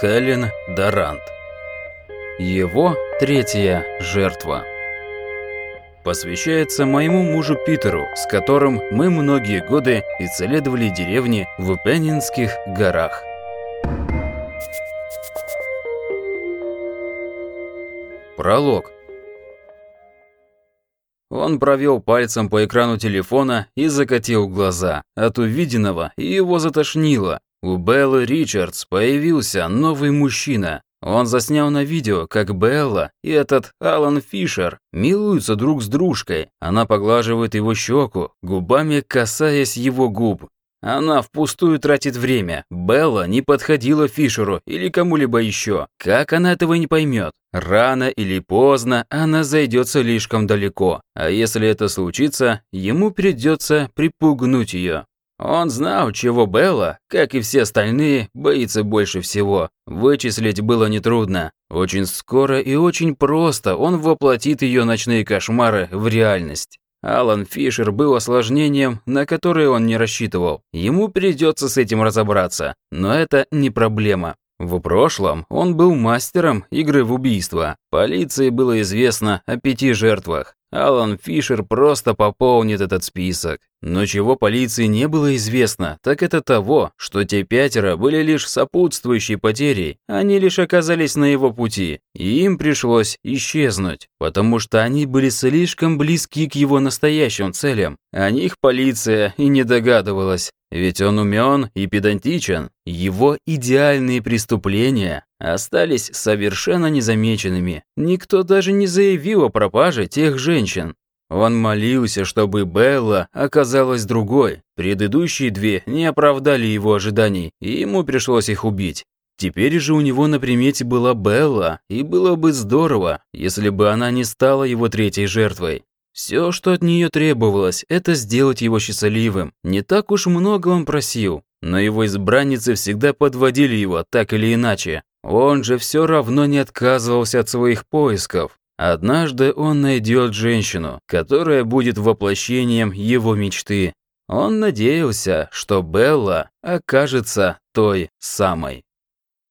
Хелен Дарант. Его третья жертва. Посвящается моему мужу Питеру, с которым мы многие годы исследовали деревни в Пеннинских горах. Пролог. Он провел пальцем по экрану телефона и закатил глаза. От увиденного его затошнило. У Беллы Ричардс появился новый мужчина. Он заснял на видео, как Белла и этот Алан Фишер милуются друг с дружкой. Она поглаживает его щеку, губами касаясь его губ. Она впустую тратит время. Белла не подходила Фишеру или кому-либо еще. Как она этого не поймет? Рано или поздно она зайдет слишком далеко. А если это случится, ему придется припугнуть ее. Он знал, чего Белла, как и все остальные, боится больше всего. Вычислить было нетрудно. Очень скоро и очень просто он воплотит ее ночные кошмары в реальность. Алан Фишер был осложнением, на которое он не рассчитывал. Ему придется с этим разобраться, но это не проблема. В прошлом он был мастером игры в убийство. Полиции было известно о пяти жертвах. Алан Фишер просто пополнит этот список. Но чего полиции не было известно, так это того, что те пятеро были лишь сопутствующей потерей, они лишь оказались на его пути, и им пришлось исчезнуть, потому что они были слишком близки к его настоящим целям. О них полиция и не догадывалась, ведь он умен и педантичен. Его идеальные преступления остались совершенно незамеченными. Никто даже не заявил о пропаже тех женщин. Он молился, чтобы Белла оказалась другой. Предыдущие две не оправдали его ожиданий, и ему пришлось их убить. Теперь же у него на примете была Белла, и было бы здорово, если бы она не стала его третьей жертвой. Все, что от нее требовалось, это сделать его счастливым. Не так уж много он просил, но его избранницы всегда подводили его так или иначе. Он же все равно не отказывался от своих поисков. Однажды он найдет женщину, которая будет воплощением его мечты. Он надеялся, что Белла окажется той самой.